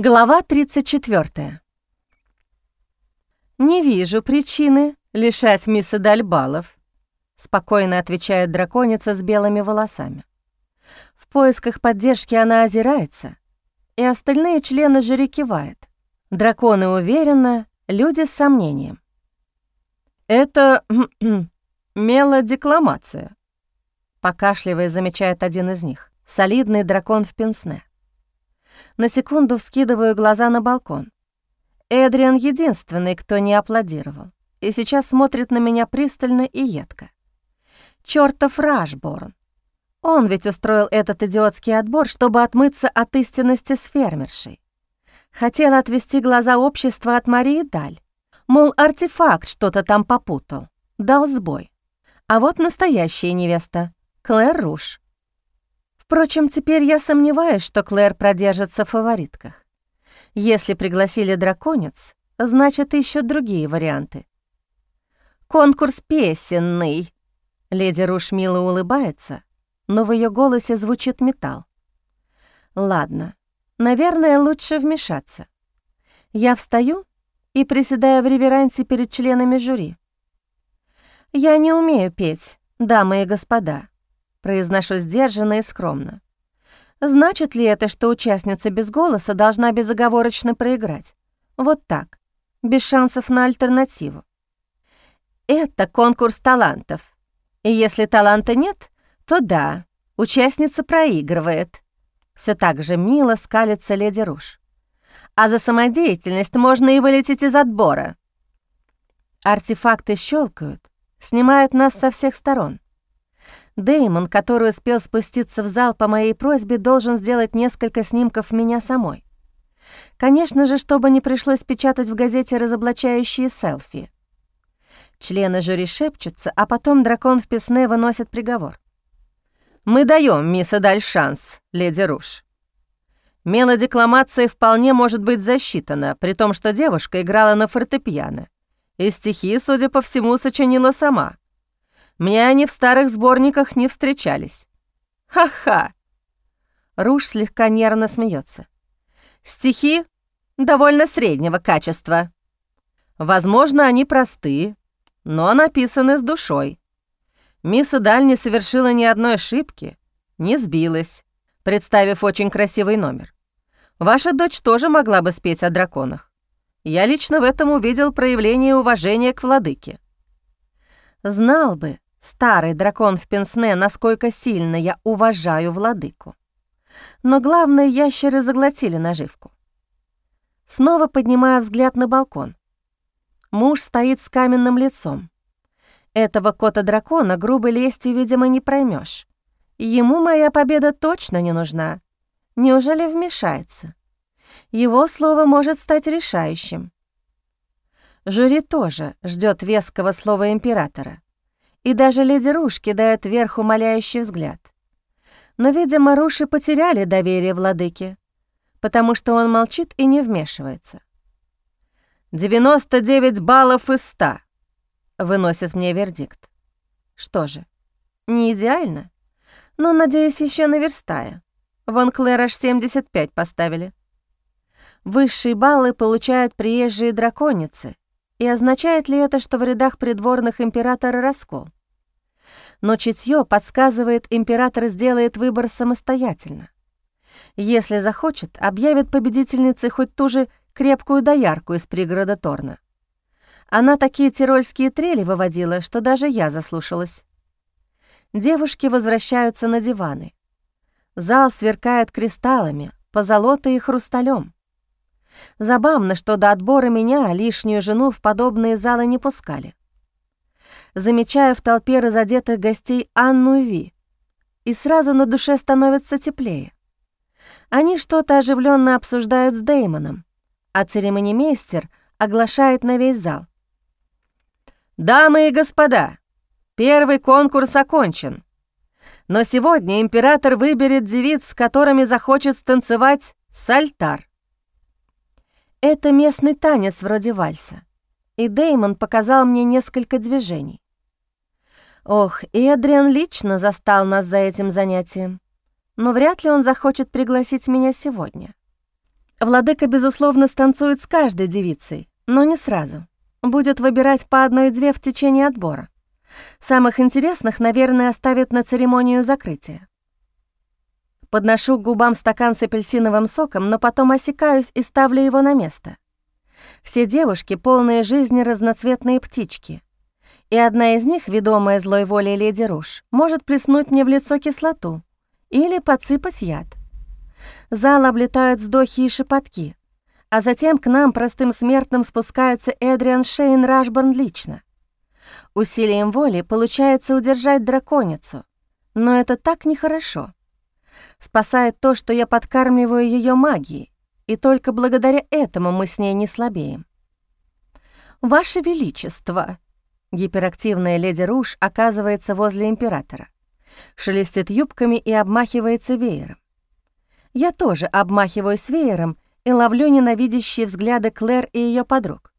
Глава 34. «Не вижу причины лишать мисс Эдаль баллов», — спокойно отвечает драконица с белыми волосами. В поисках поддержки она озирается, и остальные члены жюри кивают. Драконы уверенно, люди с сомнением. «Это мелодекламация», — покашливая замечает один из них, солидный дракон в пенсне. На секунду вскидываю глаза на балкон. Эдриан единственный, кто не аплодировал, и сейчас смотрит на меня пристально и едко. Чёртов Рашборн. Он ведь устроил этот идиотский отбор, чтобы отмыться от истинности с фермершей. Хотел отвести глаза общества от Марии Даль. Мол, артефакт что-то там попутал, дал сбой. А вот настоящая невеста, Клэр Руш. Впрочем, теперь я сомневаюсь, что Клэр продержится в фаворитках. Если пригласили драконец, значит, ищут другие варианты. «Конкурс песенный!» Леди Руш мило улыбается, но в ее голосе звучит металл. «Ладно, наверное, лучше вмешаться. Я встаю и приседаю в реверансе перед членами жюри. Я не умею петь, дамы и господа, Произношу сдержанно и скромно. Значит ли это, что участница без голоса должна безоговорочно проиграть? Вот так, без шансов на альтернативу. Это конкурс талантов. И если таланта нет, то да, участница проигрывает. Все так же мило скалится леди Руш. А за самодеятельность можно и вылететь из отбора. Артефакты щелкают, снимают нас со всех сторон. Деймон, который успел спуститься в зал по моей просьбе, должен сделать несколько снимков меня самой. Конечно же, чтобы не пришлось печатать в газете разоблачающие селфи. Члены жюри шепчутся, а потом дракон в песне выносит приговор. «Мы даем мисс Эдаль шанс, леди Руш. Мелодекламация вполне может быть засчитана, при том, что девушка играла на фортепиано, и стихи, судя по всему, сочинила сама». Мне они в старых сборниках не встречались. Ха-ха!» Руж слегка нервно смеется. «Стихи довольно среднего качества. Возможно, они простые, но написаны с душой. Мисс Даль не совершила ни одной ошибки, не сбилась, представив очень красивый номер. Ваша дочь тоже могла бы спеть о драконах. Я лично в этом увидел проявление уважения к владыке. Знал бы, Старый дракон в пенсне, насколько сильно я уважаю владыку. Но главное, ящеры заглотили наживку. Снова поднимаю взгляд на балкон. Муж стоит с каменным лицом. Этого кота-дракона грубой лестью, видимо, не проймешь. Ему моя победа точно не нужна. Неужели вмешается? Его слово может стать решающим. Жюри тоже ждет веского слова императора и даже леди Руш кидает вверх умоляющий взгляд. Но, видимо, Руши потеряли доверие владыке, потому что он молчит и не вмешивается. «99 баллов из 100», — выносит мне вердикт. Что же, не идеально, но, надеюсь, еще наверстая. Вон Клэр аж 75 поставили. Высшие баллы получают приезжие драконицы, и означает ли это, что в рядах придворных императора раскол? Но чутье подсказывает, император сделает выбор самостоятельно. Если захочет, объявит победительницей хоть ту же крепкую доярку из пригорода Торна. Она такие тирольские трели выводила, что даже я заслушалась. Девушки возвращаются на диваны. Зал сверкает кристаллами, позолотой и хрусталем. Забавно, что до отбора меня, лишнюю жену, в подобные залы не пускали. Замечаю в толпе разодетых гостей Анну и Ви, и сразу на душе становится теплее. Они что-то оживленно обсуждают с Деймоном, а церемонимейстер оглашает на весь зал. «Дамы и господа, первый конкурс окончен. Но сегодня император выберет девиц, с которыми захочет станцевать сальтар. Это местный танец вроде вальса, и Деймон показал мне несколько движений. Ох, Эдриан лично застал нас за этим занятием, но вряд ли он захочет пригласить меня сегодня. Владыка, безусловно, станцует с каждой девицей, но не сразу. Будет выбирать по одной-две в течение отбора. Самых интересных, наверное, оставит на церемонию закрытия. Подношу к губам стакан с апельсиновым соком, но потом осекаюсь и ставлю его на место. Все девушки — полные жизни разноцветные птички. И одна из них, ведомая злой волей леди Руш, может плеснуть мне в лицо кислоту или подсыпать яд. Зал облетают вздохи и шепотки, а затем к нам, простым смертным, спускается Эдриан Шейн Рашборн лично. Усилием воли получается удержать драконицу, но это так нехорошо. Спасает то, что я подкармливаю ее магией, и только благодаря этому мы с ней не слабеем. «Ваше Величество!» Гиперактивная леди Руш оказывается возле императора, шелестит юбками и обмахивается веером. Я тоже обмахиваюсь веером и ловлю ненавидящие взгляды Клэр и ее подруг.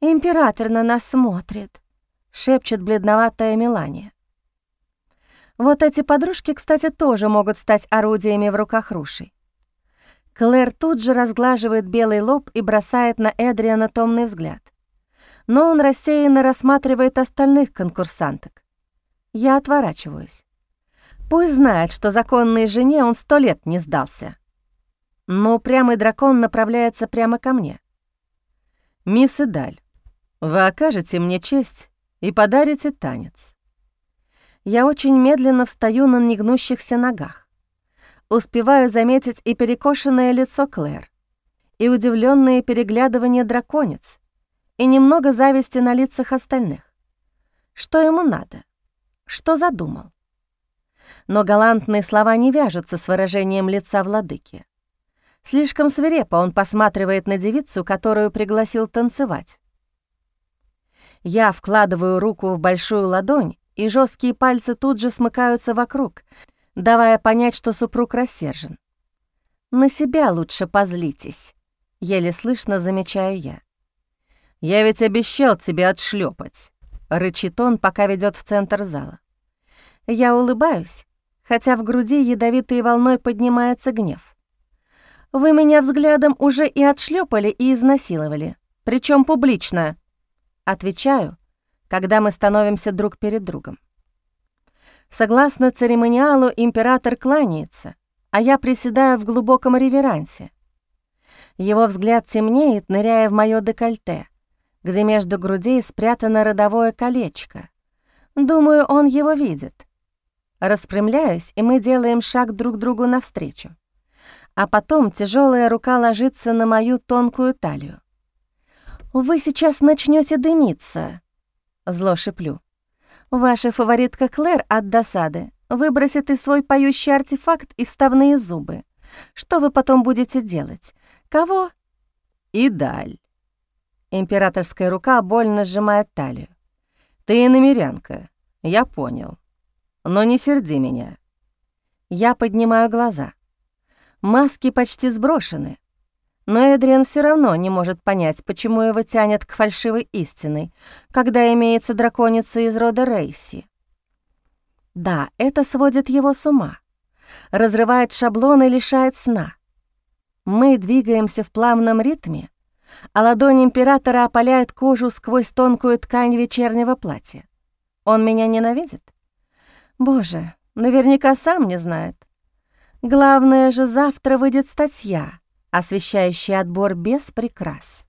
«Император на нас смотрит», — шепчет бледноватая Мелания. Вот эти подружки, кстати, тоже могут стать орудиями в руках Руши. Клэр тут же разглаживает белый лоб и бросает на Эдриана томный взгляд. Но он рассеянно рассматривает остальных конкурсанток. Я отворачиваюсь. Пусть знает, что законной жене он сто лет не сдался. Но упрямый дракон направляется прямо ко мне. «Мисс Идаль, вы окажете мне честь и подарите танец». Я очень медленно встаю на негнущихся ногах. Успеваю заметить и перекошенное лицо Клэр, и удивленные переглядывания драконец, и немного зависти на лицах остальных. Что ему надо? Что задумал? Но галантные слова не вяжутся с выражением лица владыки. Слишком свирепо он посматривает на девицу, которую пригласил танцевать. Я вкладываю руку в большую ладонь, и жесткие пальцы тут же смыкаются вокруг, давая понять, что супруг рассержен. «На себя лучше позлитесь», — еле слышно замечаю я. «Я ведь обещал тебе отшлепать, рычит он, пока ведет в центр зала. Я улыбаюсь, хотя в груди ядовитой волной поднимается гнев. «Вы меня взглядом уже и отшлепали, и изнасиловали, причем публично», — отвечаю, когда мы становимся друг перед другом. Согласно церемониалу, император кланяется, а я приседаю в глубоком реверансе. Его взгляд темнеет, ныряя в моё декольте, где между грудей спрятано родовое колечко. Думаю, он его видит. Распрямляюсь, и мы делаем шаг друг другу навстречу. А потом тяжелая рука ложится на мою тонкую талию. «Вы сейчас начнете дымиться», Зло шиплю. Ваша фаворитка Клэр от досады выбросит из свой поющий артефакт и вставные зубы. Что вы потом будете делать? Кого? И даль. Императорская рука больно сжимает талию. Ты иномерянка, я понял. Но не серди меня. Я поднимаю глаза. Маски почти сброшены. Но Эдриан все равно не может понять, почему его тянет к фальшивой истине, когда имеется драконица из рода Рейси. Да, это сводит его с ума, разрывает шаблон и лишает сна. Мы двигаемся в плавном ритме, а ладонь императора опаляет кожу сквозь тонкую ткань вечернего платья. Он меня ненавидит? Боже, наверняка сам не знает. Главное же, завтра выйдет статья — освещающий отбор без прикрас.